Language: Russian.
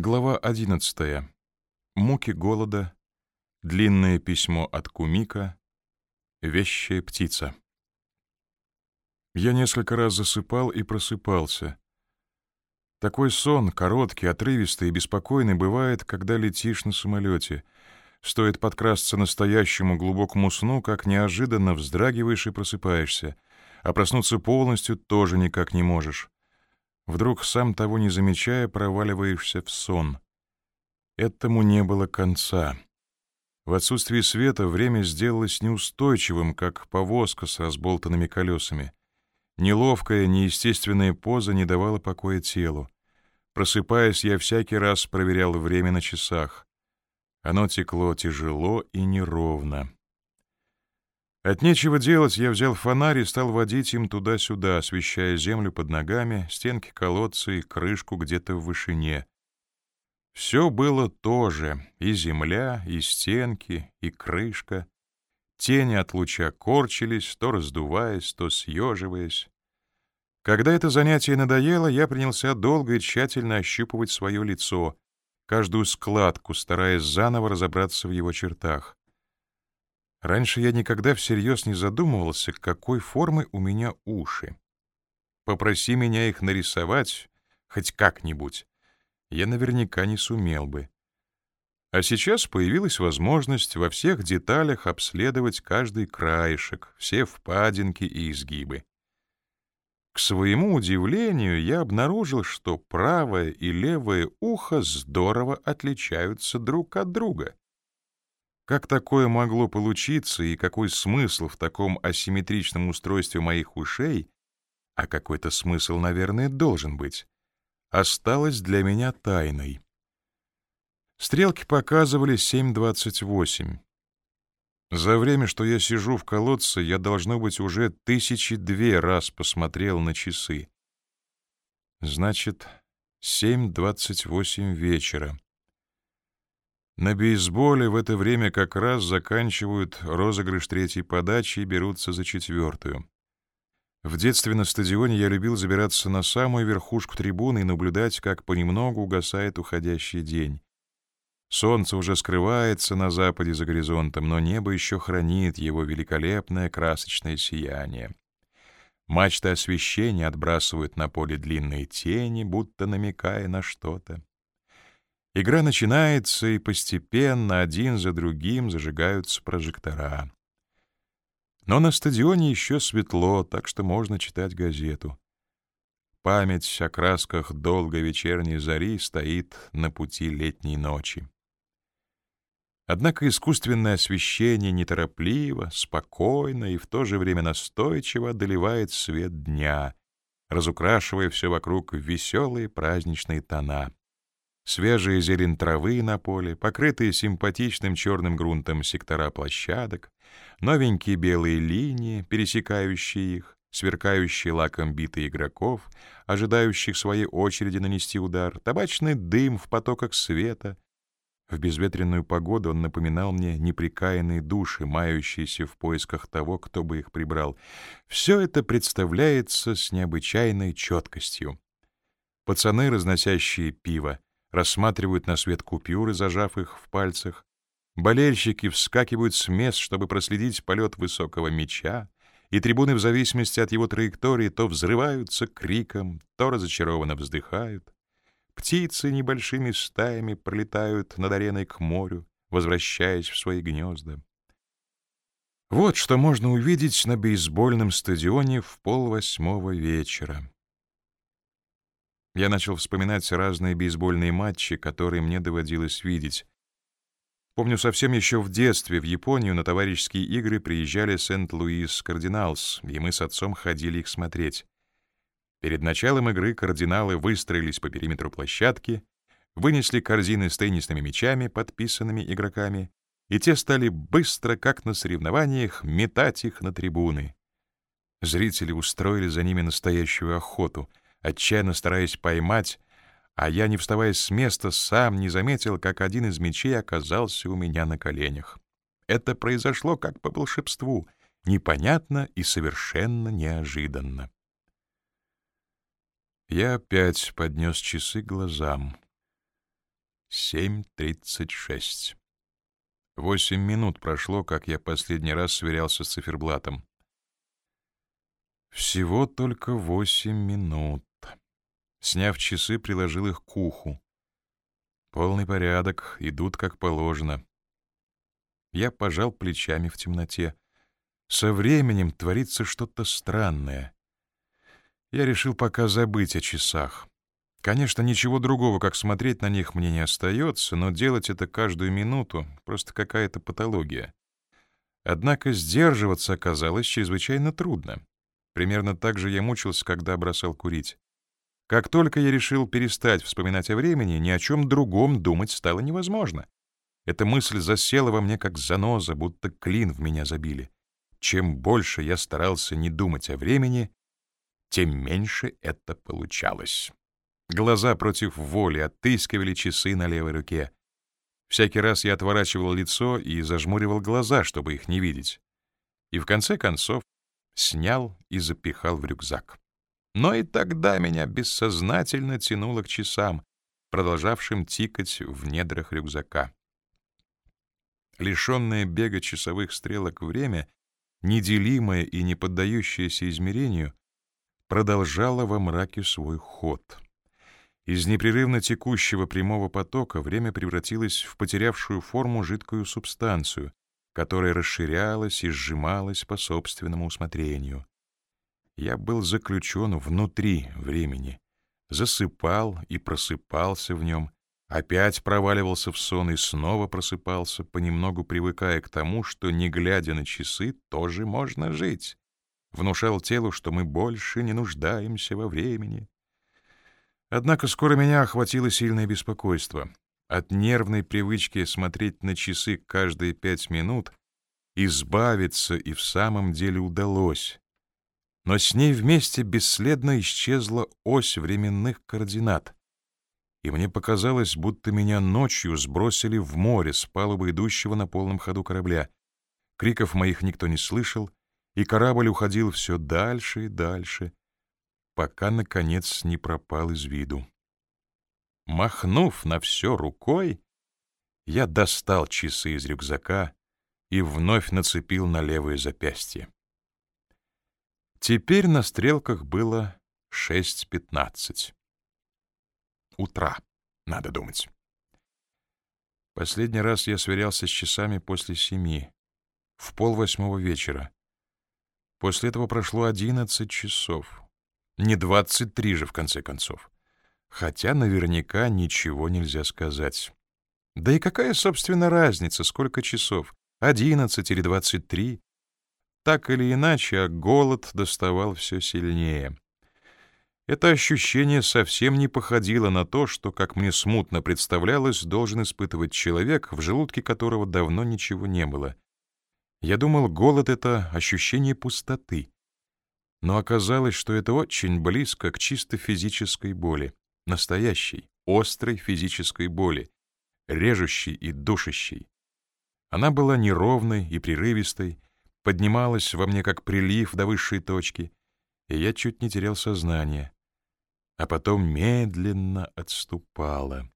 Глава 11. Муки голода. Длинное письмо от Кумика. Вещая птица. Я несколько раз засыпал и просыпался. Такой сон, короткий, отрывистый и беспокойный, бывает, когда летишь на самолете. Стоит подкрасться настоящему глубокому сну, как неожиданно вздрагиваешь и просыпаешься, а проснуться полностью тоже никак не можешь. Вдруг, сам того не замечая, проваливаешься в сон. Этому не было конца. В отсутствии света время сделалось неустойчивым, как повозка с разболтанными колесами. Неловкая, неестественная поза не давала покоя телу. Просыпаясь, я всякий раз проверял время на часах. Оно текло тяжело и неровно. От нечего делать я взял фонарь и стал водить им туда-сюда, освещая землю под ногами, стенки колодца и крышку где-то в вышине. Все было то же — и земля, и стенки, и крышка. Тени от луча корчились, то раздуваясь, то съеживаясь. Когда это занятие надоело, я принялся долго и тщательно ощупывать свое лицо, каждую складку, стараясь заново разобраться в его чертах. Раньше я никогда всерьез не задумывался, какой формы у меня уши. Попроси меня их нарисовать хоть как-нибудь, я наверняка не сумел бы. А сейчас появилась возможность во всех деталях обследовать каждый краешек, все впадинки и изгибы. К своему удивлению, я обнаружил, что правое и левое ухо здорово отличаются друг от друга. Как такое могло получиться и какой смысл в таком асимметричном устройстве моих ушей, а какой-то смысл, наверное, должен быть, осталось для меня тайной. Стрелки показывали 7.28. За время, что я сижу в колодце, я, должно быть, уже тысячи две раз посмотрел на часы. Значит, 7.28 вечера. На бейсболе в это время как раз заканчивают розыгрыш третьей подачи и берутся за четвертую. В детстве на стадионе я любил забираться на самую верхушку трибуны и наблюдать, как понемногу угасает уходящий день. Солнце уже скрывается на западе за горизонтом, но небо еще хранит его великолепное красочное сияние. Мачты освещения отбрасывают на поле длинные тени, будто намекая на что-то. Игра начинается, и постепенно один за другим зажигаются прожектора. Но на стадионе еще светло, так что можно читать газету. Память о красках долгой вечерней зари стоит на пути летней ночи. Однако искусственное освещение неторопливо, спокойно и в то же время настойчиво доливает свет дня, разукрашивая все вокруг веселые праздничные тона свежая зелень травы на поле, покрытые симпатичным черным грунтом сектора площадок, новенькие белые линии, пересекающие их, сверкающие лаком биты игроков, ожидающих своей очереди нанести удар, табачный дым в потоках света. В безветренную погоду он напоминал мне неприкаянные души, мающиеся в поисках того, кто бы их прибрал. Все это представляется с необычайной четкостью. Пацаны, разносящие пиво, рассматривают на свет купюры, зажав их в пальцах. Болельщики вскакивают с мест, чтобы проследить полет высокого мяча, и трибуны в зависимости от его траектории то взрываются криком, то разочарованно вздыхают. Птицы небольшими стаями пролетают над ареной к морю, возвращаясь в свои гнезда. Вот что можно увидеть на бейсбольном стадионе в полвосьмого вечера. Я начал вспоминать разные бейсбольные матчи, которые мне доводилось видеть. Помню, совсем еще в детстве в Японию на товарищеские игры приезжали Сент-Луис Кардиналс, и мы с отцом ходили их смотреть. Перед началом игры кардиналы выстроились по периметру площадки, вынесли корзины с теннисными мячами, подписанными игроками, и те стали быстро, как на соревнованиях, метать их на трибуны. Зрители устроили за ними настоящую охоту — отчаянно стараясь поймать, а я, не вставая с места, сам не заметил, как один из мечей оказался у меня на коленях. Это произошло как по волшебству, непонятно и совершенно неожиданно. Я опять поднес часы глазам. 7.36. Восемь минут прошло, как я последний раз сверялся с циферблатом. Всего только восемь минут. Сняв часы, приложил их к уху. Полный порядок, идут как положено. Я пожал плечами в темноте. Со временем творится что-то странное. Я решил пока забыть о часах. Конечно, ничего другого, как смотреть на них, мне не остается, но делать это каждую минуту — просто какая-то патология. Однако сдерживаться оказалось чрезвычайно трудно. Примерно так же я мучился, когда бросал курить. Как только я решил перестать вспоминать о времени, ни о чем другом думать стало невозможно. Эта мысль засела во мне как заноза, будто клин в меня забили. Чем больше я старался не думать о времени, тем меньше это получалось. Глаза против воли отыскивали часы на левой руке. Всякий раз я отворачивал лицо и зажмуривал глаза, чтобы их не видеть. И в конце концов снял и запихал в рюкзак. Но и тогда меня бессознательно тянуло к часам, продолжавшим тикать в недрах рюкзака. Лишенное бега часовых стрелок время, неделимое и не поддающееся измерению, продолжало во мраке свой ход — из непрерывно текущего прямого потока время превратилось в потерявшую форму жидкую субстанцию, которая расширялась и сжималась по собственному усмотрению. Я был заключен внутри времени, засыпал и просыпался в нем, опять проваливался в сон и снова просыпался, понемногу привыкая к тому, что, не глядя на часы, тоже можно жить. Внушал телу, что мы больше не нуждаемся во времени, Однако скоро меня охватило сильное беспокойство. От нервной привычки смотреть на часы каждые пять минут избавиться и в самом деле удалось. Но с ней вместе бесследно исчезла ось временных координат. И мне показалось, будто меня ночью сбросили в море с палубы идущего на полном ходу корабля. Криков моих никто не слышал, и корабль уходил все дальше и дальше, пока, наконец, не пропал из виду. Махнув на все рукой, я достал часы из рюкзака и вновь нацепил на левое запястье. Теперь на стрелках было 6.15. Утра, надо думать. Последний раз я сверялся с часами после семи, в полвосьмого вечера. После этого прошло одиннадцать часов. Не 23 же, в конце концов. Хотя наверняка ничего нельзя сказать. Да и какая, собственно, разница, сколько часов? 11 или 23? Так или иначе, а голод доставал все сильнее. Это ощущение совсем не походило на то, что, как мне смутно представлялось, должен испытывать человек, в желудке которого давно ничего не было. Я думал, голод — это ощущение пустоты но оказалось, что это очень близко к чисто физической боли, настоящей, острой физической боли, режущей и душащей. Она была неровной и прерывистой, поднималась во мне как прилив до высшей точки, и я чуть не терял сознание, а потом медленно отступала.